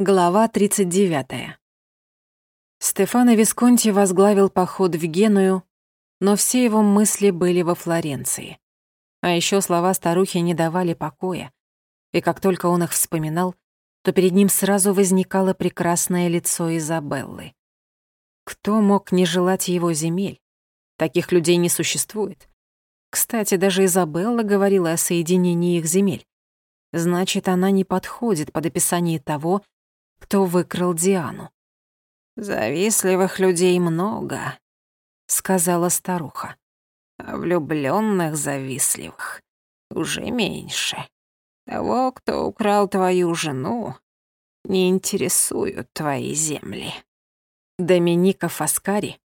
Глава 39. Стефано Висконти возглавил поход в Геную, но все его мысли были во Флоренции. А еще слова старухи не давали покоя, и как только он их вспоминал, то перед ним сразу возникало прекрасное лицо Изабеллы. Кто мог не желать его земель? Таких людей не существует. Кстати, даже Изабелла говорила о соединении их земель. Значит, она не подходит под описание того, кто выкрал Диану. «Завистливых людей много», — сказала старуха. «А влюблённых завистливых уже меньше. Того, кто украл твою жену, не интересуют твои земли». Доминика Фаскари.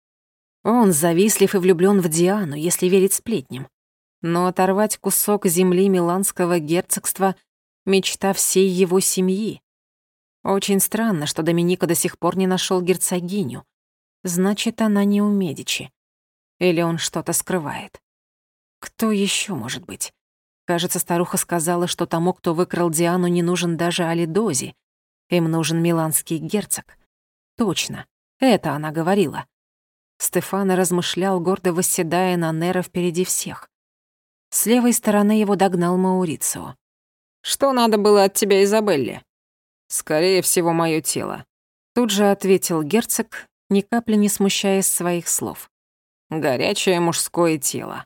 Он завистлив и влюблён в Диану, если верить сплетням. Но оторвать кусок земли Миланского герцогства — мечта всей его семьи. Очень странно, что Доминика до сих пор не нашел герцогиню. Значит, она не у Медичи. Или он что-то скрывает. Кто еще может быть? Кажется, старуха сказала, что тому, кто выкрал Диану, не нужен даже Алидози. Им нужен миланский герцог. Точно, это она говорила. Стефано размышлял, гордо восседая на Нера впереди всех. С левой стороны его догнал Маурицио. «Что надо было от тебя, Изабелле?» Скорее всего, мое тело. Тут же ответил герцог, ни капли не смущаясь своих слов. Горячее мужское тело.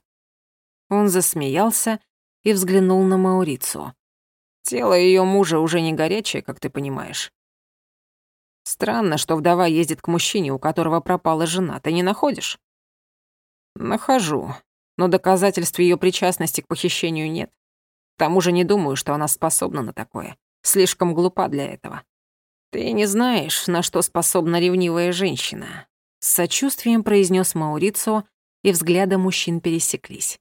Он засмеялся и взглянул на Маурицу. Тело ее мужа уже не горячее, как ты понимаешь. Странно, что вдова ездит к мужчине, у которого пропала жена. Ты не находишь? Нахожу, но доказательств ее причастности к похищению нет. К тому же не думаю, что она способна на такое слишком глупа для этого. Ты не знаешь, на что способна ревнивая женщина. С сочувствием произнес Маурицо, и взгляды мужчин пересеклись.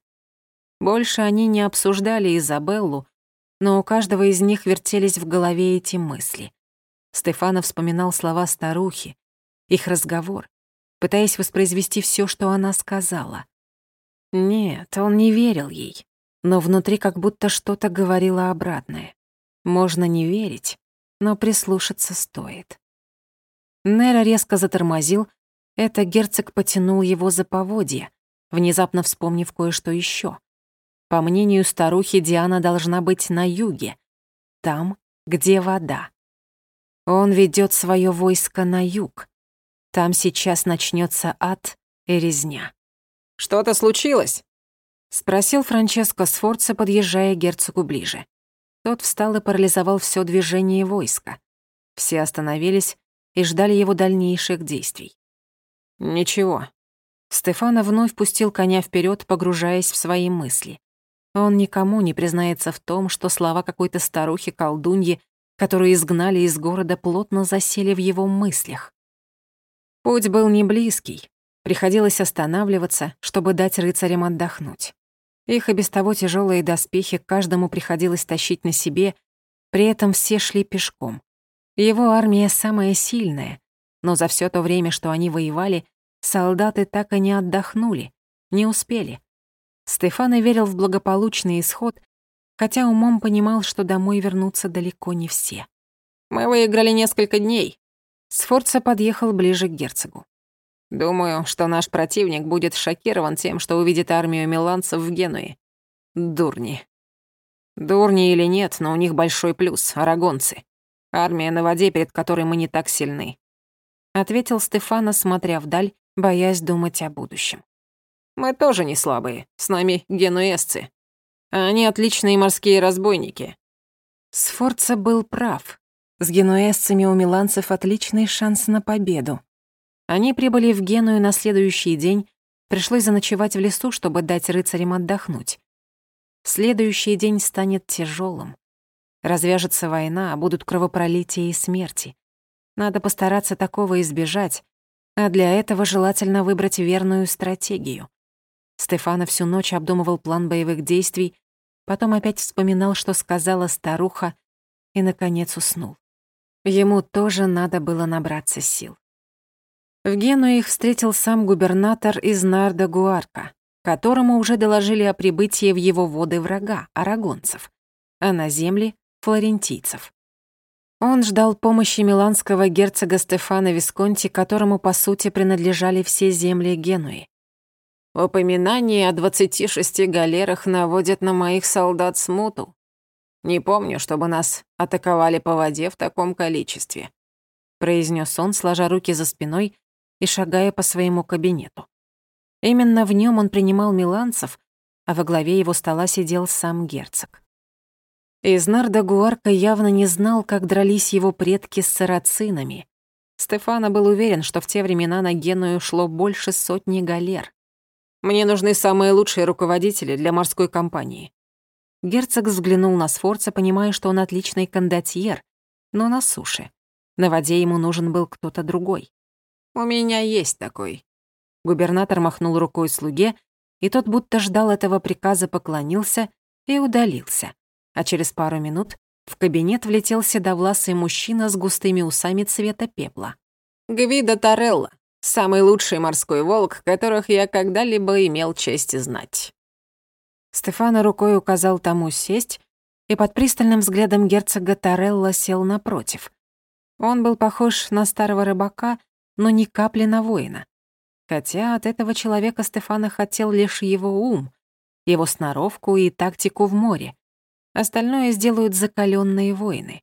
Больше они не обсуждали Изабеллу, но у каждого из них вертелись в голове эти мысли. Стефано вспоминал слова старухи, их разговор, пытаясь воспроизвести все, что она сказала. Нет, он не верил ей, но внутри как будто что-то говорило обратное. Можно не верить, но прислушаться стоит. Нера резко затормозил, это герцог потянул его за поводья, внезапно вспомнив кое-что еще. По мнению старухи, Диана должна быть на юге, там, где вода. Он ведет свое войско на юг. Там сейчас начнется ад и резня. «Что-то случилось?» — спросил Франческо Сфорца, подъезжая герцогу ближе. Тот встал и парализовал все движение войска. Все остановились и ждали его дальнейших действий. «Ничего». Стефана вновь пустил коня вперед, погружаясь в свои мысли. Он никому не признается в том, что слова какой-то старухи-колдуньи, которые изгнали из города, плотно засели в его мыслях. Путь был не близкий. Приходилось останавливаться, чтобы дать рыцарям отдохнуть. Их и без того тяжелые доспехи каждому приходилось тащить на себе, при этом все шли пешком. Его армия самая сильная, но за все то время, что они воевали, солдаты так и не отдохнули, не успели. Стефано верил в благополучный исход, хотя умом понимал, что домой вернутся далеко не все. «Мы выиграли несколько дней». Сфорца подъехал ближе к герцогу. Думаю, что наш противник будет шокирован тем, что увидит армию миланцев в Генуе. Дурни. Дурни или нет, но у них большой плюс — арагонцы. Армия на воде, перед которой мы не так сильны. Ответил Стефана, смотря вдаль, боясь думать о будущем. Мы тоже не слабые, с нами генуэзцы. Они отличные морские разбойники. Сфорца был прав. С генуэзцами у миланцев отличный шанс на победу. Они прибыли в Геную на следующий день, пришлось заночевать в лесу, чтобы дать рыцарям отдохнуть. Следующий день станет тяжелым. Развяжется война, а будут кровопролития и смерти. Надо постараться такого избежать, а для этого желательно выбрать верную стратегию. Стефана всю ночь обдумывал план боевых действий, потом опять вспоминал, что сказала старуха, и, наконец, уснул. Ему тоже надо было набраться сил. В Гену их встретил сам губернатор из Нарда Гуарка, которому уже доложили о прибытии в его воды врага, арагонцев, а на земли — флорентийцев. Он ждал помощи миланского герцога Стефана Висконти, которому, по сути, принадлежали все земли Генуи. Упоминание о 26 галерах наводит на моих солдат смуту. Не помню, чтобы нас атаковали по воде в таком количестве», — произнес он, сложа руки за спиной и шагая по своему кабинету. Именно в нем он принимал миланцев, а во главе его стола сидел сам герцог. Изнарда Гуарка явно не знал, как дрались его предки с сарацинами. Стефана был уверен, что в те времена на Геную шло больше сотни галер. «Мне нужны самые лучшие руководители для морской компании». Герцог взглянул на Сфорца, понимая, что он отличный кондотьер, но на суше. На воде ему нужен был кто-то другой. «У меня есть такой». Губернатор махнул рукой слуге, и тот будто ждал этого приказа, поклонился и удалился а через пару минут в кабинет влетел седовласый мужчина с густыми усами цвета пепла. «Гвида Торелла, самый лучший морской волк, которых я когда-либо имел честь знать». Стефано рукой указал тому сесть, и под пристальным взглядом герцога Торелла сел напротив. Он был похож на старого рыбака, но ни капли на воина. Хотя от этого человека Стефано хотел лишь его ум, его сноровку и тактику в море. Остальное сделают закаленные воины.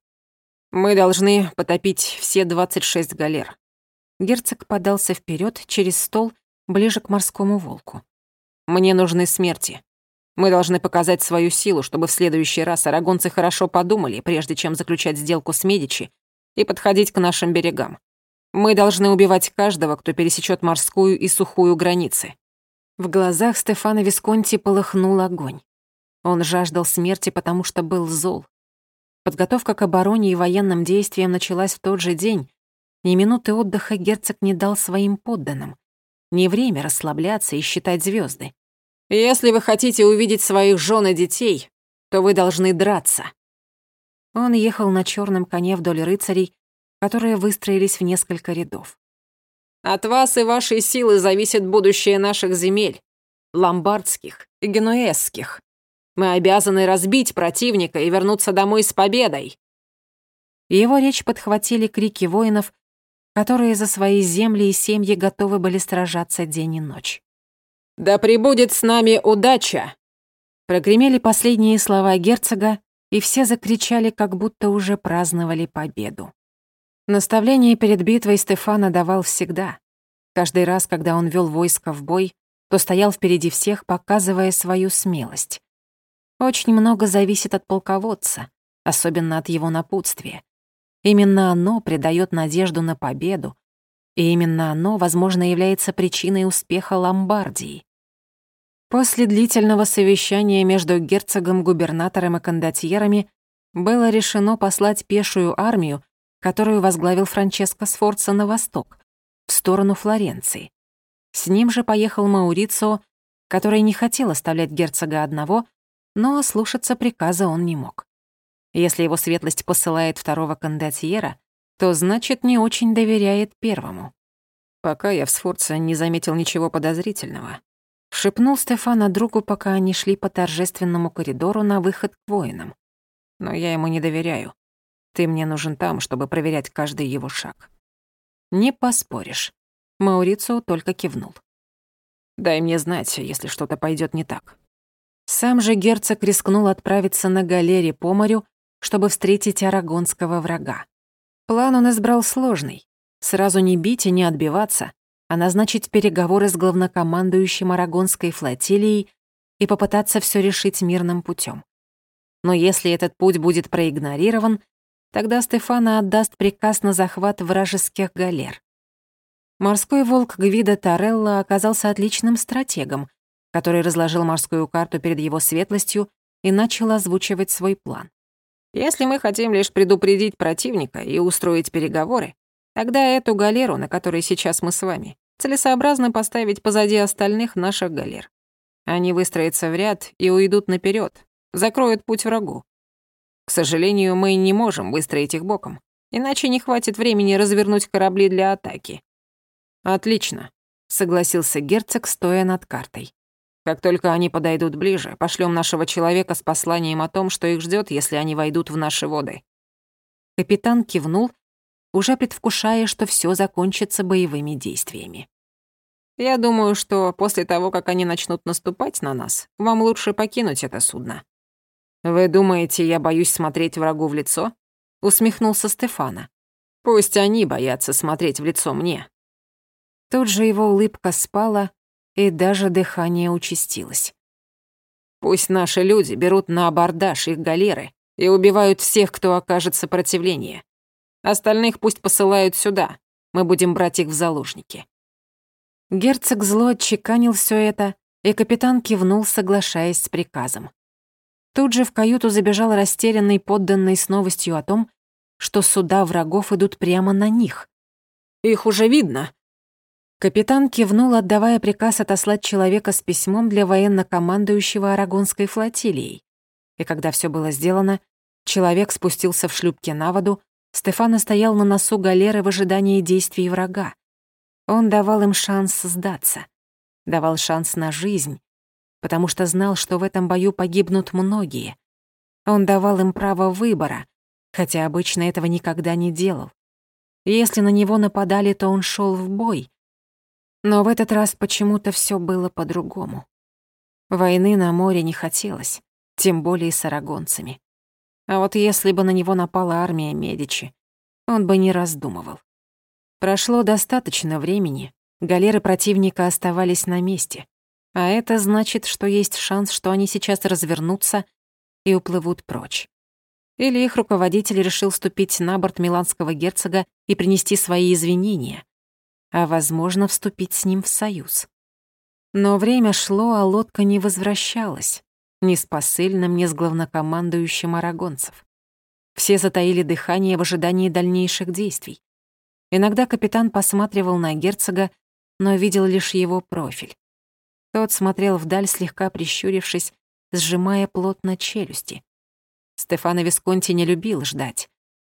Мы должны потопить все 26 галер. Герцог подался вперед через стол ближе к морскому волку. Мне нужны смерти. Мы должны показать свою силу, чтобы в следующий раз арагонцы хорошо подумали, прежде чем заключать сделку с Медичи и подходить к нашим берегам. Мы должны убивать каждого, кто пересечет морскую и сухую границы. В глазах Стефана Висконти полыхнул огонь. Он жаждал смерти, потому что был зол. Подготовка к обороне и военным действиям началась в тот же день. Ни минуты отдыха герцог не дал своим подданным. Не время расслабляться и считать звезды. «Если вы хотите увидеть своих жен и детей, то вы должны драться». Он ехал на черном коне вдоль рыцарей, которые выстроились в несколько рядов. «От вас и вашей силы зависит будущее наших земель, ломбардских и генуэзских. Мы обязаны разбить противника и вернуться домой с победой». Его речь подхватили крики воинов, которые за свои земли и семьи готовы были сражаться день и ночь. «Да пребудет с нами удача!» Прогремели последние слова герцога, и все закричали, как будто уже праздновали победу. Наставление перед битвой Стефана давал всегда. Каждый раз, когда он вел войско в бой, то стоял впереди всех, показывая свою смелость. Очень много зависит от полководца, особенно от его напутствия. Именно оно придает надежду на победу, и именно оно, возможно, является причиной успеха Ломбардии. После длительного совещания между герцогом, губернатором и кондотьерами было решено послать пешую армию, которую возглавил Франческо Сфорца на восток, в сторону Флоренции. С ним же поехал Маурицио, который не хотел оставлять герцога одного но слушаться приказа он не мог. Если его светлость посылает второго кондотьера, то значит не очень доверяет первому. Пока я в Сфорце не заметил ничего подозрительного. Шепнул Стефана другу, пока они шли по торжественному коридору на выход к воинам. Но я ему не доверяю. Ты мне нужен там, чтобы проверять каждый его шаг. Не поспоришь. Маурицио только кивнул. Дай мне знать, если что-то пойдет не так. Сам же герцог рискнул отправиться на галере по морю, чтобы встретить арагонского врага. План он избрал сложный. Сразу не бить и не отбиваться, а назначить переговоры с главнокомандующим арагонской флотилией и попытаться все решить мирным путем. Но если этот путь будет проигнорирован, тогда Стефана отдаст приказ на захват вражеских галер. Морской волк Гвида Торелла оказался отличным стратегом, который разложил морскую карту перед его светлостью и начал озвучивать свой план. «Если мы хотим лишь предупредить противника и устроить переговоры, тогда эту галеру, на которой сейчас мы с вами, целесообразно поставить позади остальных наших галер. Они выстроятся в ряд и уйдут наперед, закроют путь врагу. К сожалению, мы не можем выстроить их боком, иначе не хватит времени развернуть корабли для атаки». «Отлично», — согласился герцог, стоя над картой. Как только они подойдут ближе, пошлем нашего человека с посланием о том, что их ждет, если они войдут в наши воды. Капитан кивнул, уже предвкушая, что все закончится боевыми действиями. «Я думаю, что после того, как они начнут наступать на нас, вам лучше покинуть это судно». «Вы думаете, я боюсь смотреть врагу в лицо?» — усмехнулся Стефана. «Пусть они боятся смотреть в лицо мне». Тут же его улыбка спала, и даже дыхание участилось. «Пусть наши люди берут на абордаж их галеры и убивают всех, кто окажет сопротивление. Остальных пусть посылают сюда, мы будем брать их в заложники». Герцог зло отчеканил все это, и капитан кивнул, соглашаясь с приказом. Тут же в каюту забежал растерянный подданный с новостью о том, что суда врагов идут прямо на них. «Их уже видно!» Капитан кивнул, отдавая приказ отослать человека с письмом для военно-командующего Арагонской флотилией. И когда все было сделано, человек спустился в шлюпке на воду, Стефано стоял на носу галеры в ожидании действий врага. Он давал им шанс сдаться, давал шанс на жизнь, потому что знал, что в этом бою погибнут многие. Он давал им право выбора, хотя обычно этого никогда не делал. Если на него нападали, то он шел в бой. Но в этот раз почему-то все было по-другому. Войны на море не хотелось, тем более с арагонцами. А вот если бы на него напала армия Медичи, он бы не раздумывал. Прошло достаточно времени, галеры противника оставались на месте. А это значит, что есть шанс, что они сейчас развернутся и уплывут прочь. Или их руководитель решил ступить на борт миланского герцога и принести свои извинения, а, возможно, вступить с ним в союз. Но время шло, а лодка не возвращалась ни с посыльным, ни с главнокомандующим арагонцев. Все затаили дыхание в ожидании дальнейших действий. Иногда капитан посматривал на герцога, но видел лишь его профиль. Тот смотрел вдаль, слегка прищурившись, сжимая плотно челюсти. Стефано Висконти не любил ждать.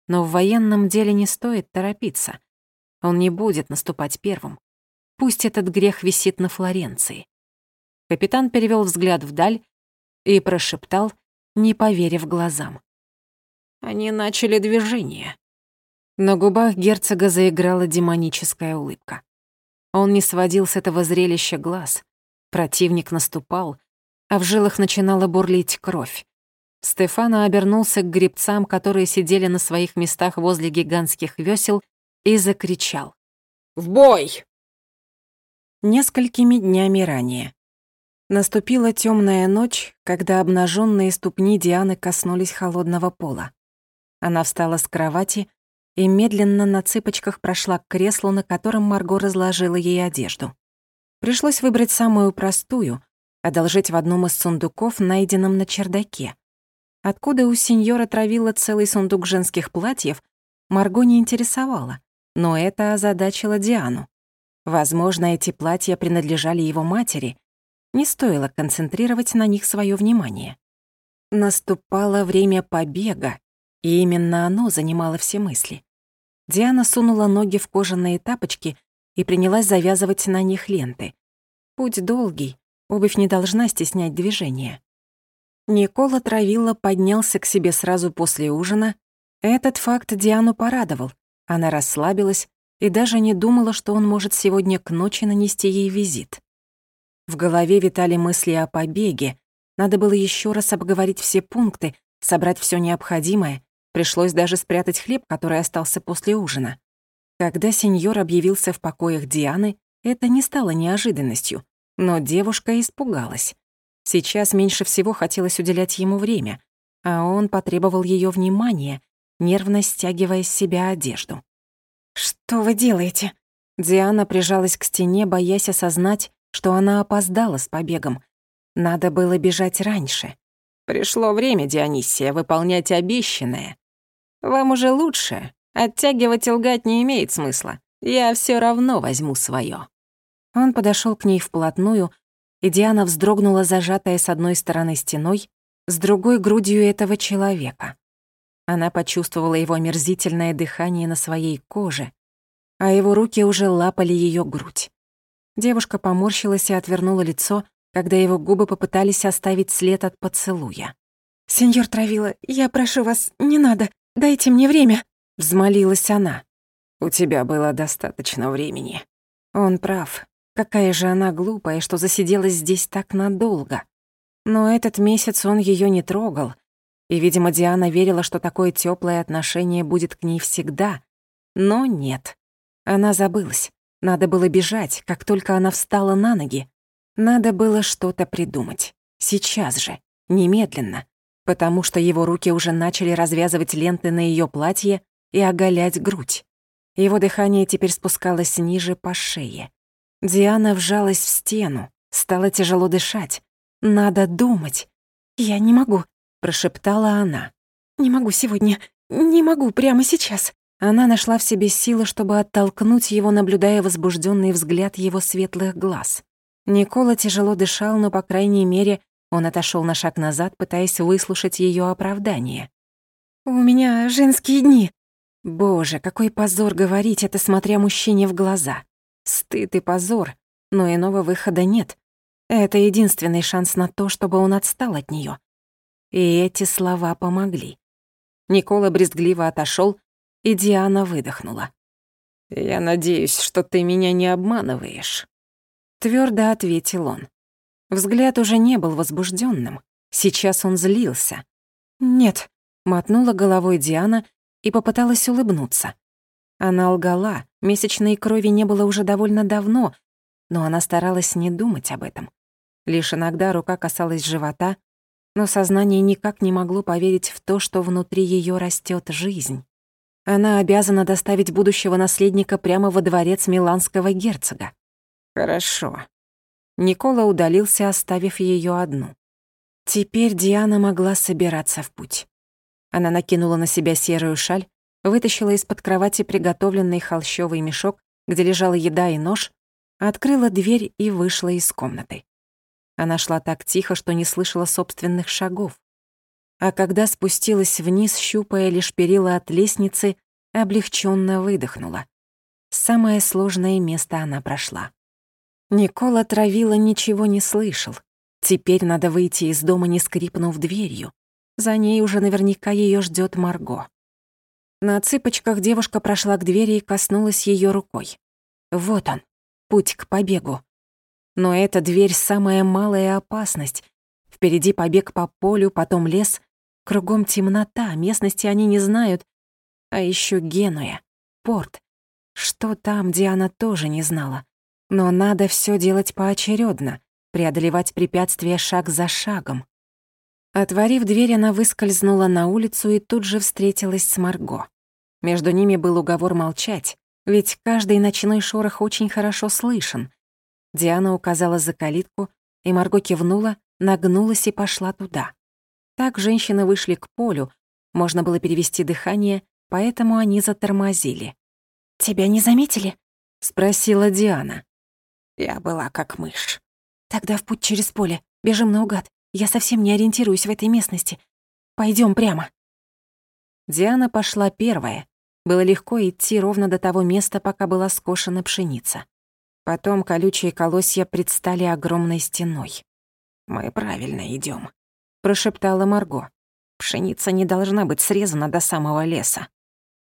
Но в военном деле не стоит торопиться. Он не будет наступать первым. Пусть этот грех висит на Флоренции. Капитан перевел взгляд вдаль и прошептал, не поверив глазам. Они начали движение. На губах герцога заиграла демоническая улыбка. Он не сводил с этого зрелища глаз. Противник наступал, а в жилах начинала бурлить кровь. Стефано обернулся к гребцам, которые сидели на своих местах возле гигантских весел, и закричал. «В бой!» Несколькими днями ранее. Наступила темная ночь, когда обнаженные ступни Дианы коснулись холодного пола. Она встала с кровати и медленно на цыпочках прошла к креслу, на котором Марго разложила ей одежду. Пришлось выбрать самую простую, одолжить в одном из сундуков, найденном на чердаке. Откуда у сеньора травила целый сундук женских платьев, Марго не интересовала, но это озадачило Диану. Возможно, эти платья принадлежали его матери — не стоило концентрировать на них свое внимание. Наступало время побега, и именно оно занимало все мысли. Диана сунула ноги в кожаные тапочки и принялась завязывать на них ленты. Путь долгий, обувь не должна стеснять движение. Никола Травилла поднялся к себе сразу после ужина. Этот факт Диану порадовал. Она расслабилась и даже не думала, что он может сегодня к ночи нанести ей визит. В голове витали мысли о побеге. Надо было еще раз обговорить все пункты, собрать все необходимое. Пришлось даже спрятать хлеб, который остался после ужина. Когда сеньор объявился в покоях Дианы, это не стало неожиданностью, но девушка испугалась. Сейчас меньше всего хотелось уделять ему время, а он потребовал ее внимания, нервно стягивая с себя одежду. «Что вы делаете?» Диана прижалась к стене, боясь осознать, что она опоздала с побегом. Надо было бежать раньше. Пришло время, Дионисия, выполнять обещанное. Вам уже лучше. Оттягивать и лгать не имеет смысла. Я все равно возьму свое. Он подошел к ней вплотную, и Диана вздрогнула, зажатая с одной стороны стеной, с другой — грудью этого человека. Она почувствовала его мерзительное дыхание на своей коже, а его руки уже лапали ее грудь. Девушка поморщилась и отвернула лицо, когда его губы попытались оставить след от поцелуя. «Сеньор Травила, я прошу вас, не надо!» дайте мне время», — взмолилась она. «У тебя было достаточно времени». Он прав. Какая же она глупая, что засиделась здесь так надолго. Но этот месяц он ее не трогал, и, видимо, Диана верила, что такое теплое отношение будет к ней всегда. Но нет. Она забылась. Надо было бежать, как только она встала на ноги. Надо было что-то придумать. Сейчас же. Немедленно. Потому что его руки уже начали развязывать ленты на ее платье и оголять грудь. Его дыхание теперь спускалось ниже по шее. Диана вжалась в стену, стало тяжело дышать. Надо думать. «Я не могу», прошептала она. «Не могу сегодня, не могу прямо сейчас». Она нашла в себе силы, чтобы оттолкнуть его, наблюдая возбужденный взгляд его светлых глаз. Никола тяжело дышал, но, по крайней мере, он отошел на шаг назад, пытаясь выслушать ее оправдание. «У меня женские дни». Боже, какой позор говорить это, смотря мужчине в глаза. Стыд и позор, но иного выхода нет. Это единственный шанс на то, чтобы он отстал от нее. И эти слова помогли. Никола брезгливо отошел, и Диана выдохнула. «Я надеюсь, что ты меня не обманываешь», — твердо ответил он. Взгляд уже не был возбужденным. Сейчас он злился. «Нет», — мотнула головой Диана и попыталась улыбнуться. Она лгала, месячной крови не было уже довольно давно, но она старалась не думать об этом. Лишь иногда рука касалась живота, но сознание никак не могло поверить в то, что внутри ее растет жизнь. Она обязана доставить будущего наследника прямо во дворец миланского герцога. Хорошо. Никола удалился, оставив ее одну. Теперь Диана могла собираться в путь. Она накинула на себя серую шаль, вытащила из-под кровати приготовленный холщовый мешок, где лежала еда и нож, открыла дверь и вышла из комнаты. Она шла так тихо, что не слышала собственных шагов. А когда спустилась вниз, щупая лишь перила от лестницы, облегченно выдохнула. Самое сложное место она прошла. Никола травила ничего не слышал. Теперь надо выйти из дома, не скрипнув дверью. За ней уже наверняка ее ждет Марго. На цыпочках девушка прошла к двери и коснулась ее рукой. Вот он, путь к побегу. Но эта дверь — самая малая опасность. Впереди побег по полю, потом лес. Кругом темнота, местности они не знают. А еще Генуя, порт. Что там, Диана тоже не знала. Но надо все делать поочередно, преодолевать препятствия шаг за шагом. Отворив дверь, она выскользнула на улицу и тут же встретилась с Марго. Между ними был уговор молчать, ведь каждый ночной шорох очень хорошо слышен, Диана указала за калитку, и Марго кивнула, нагнулась и пошла туда. Так женщины вышли к полю, можно было перевести дыхание, поэтому они затормозили. «Тебя не заметили?» — спросила Диана. Я была как мышь. «Тогда в путь через поле. Бежим наугад. Я совсем не ориентируюсь в этой местности. Пойдем прямо». Диана пошла первая. Было легко идти ровно до того места, пока была скошена пшеница. Потом колючие колосья предстали огромной стеной. «Мы правильно идем, прошептала Марго. «Пшеница не должна быть срезана до самого леса».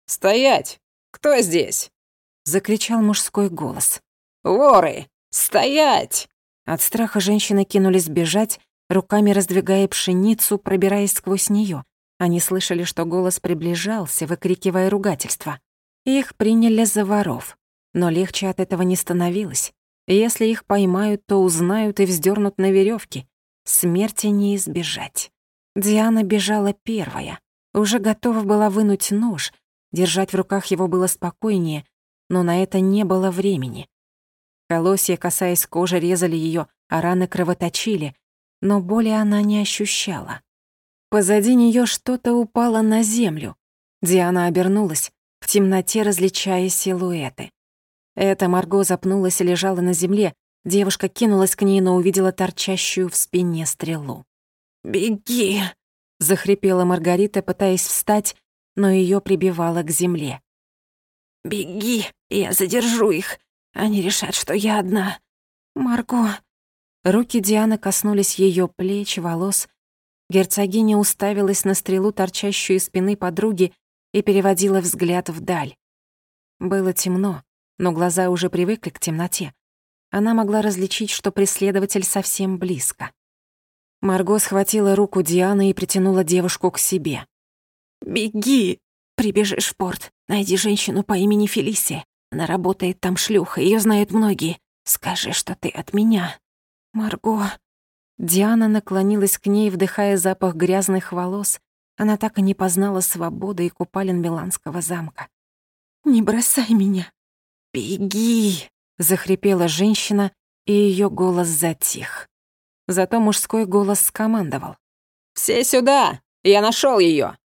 «Стоять! Кто здесь?» — закричал мужской голос. «Воры! Стоять!» От страха женщины кинулись бежать, руками раздвигая пшеницу, пробираясь сквозь нее. Они слышали, что голос приближался, выкрикивая ругательства. Их приняли за воров. Но легче от этого не становилось. Если их поймают, то узнают и вздернут на веревке. Смерти не избежать. Диана бежала первая. Уже готова была вынуть нож. Держать в руках его было спокойнее, но на это не было времени. Колосья, касаясь кожи, резали ее, а раны кровоточили, но боли она не ощущала. Позади нее что-то упало на землю. Диана обернулась, в темноте различая силуэты. Эта Марго запнулась и лежала на земле. Девушка кинулась к ней, но увидела торчащую в спине стрелу. «Беги!» — захрипела Маргарита, пытаясь встать, но ее прибивало к земле. «Беги, я задержу их. Они решат, что я одна. Марго...» Руки Дианы коснулись ее плеч, волос. Герцогиня уставилась на стрелу, торчащую из спины подруги, и переводила взгляд вдаль. Было темно, но глаза уже привыкли к темноте. Она могла различить, что преследователь совсем близко. Марго схватила руку Дианы и притянула девушку к себе. «Беги! Прибежишь в порт, найди женщину по имени Фелисия. Она работает там шлюха, ее знают многие. Скажи, что ты от меня. Марго...» Диана наклонилась к ней, вдыхая запах грязных волос. Она так и не познала свободы и купалин Миланского замка. «Не бросай меня! Беги!» — захрипела женщина, и ее голос затих. Зато мужской голос скомандовал. «Все сюда! Я нашел ее!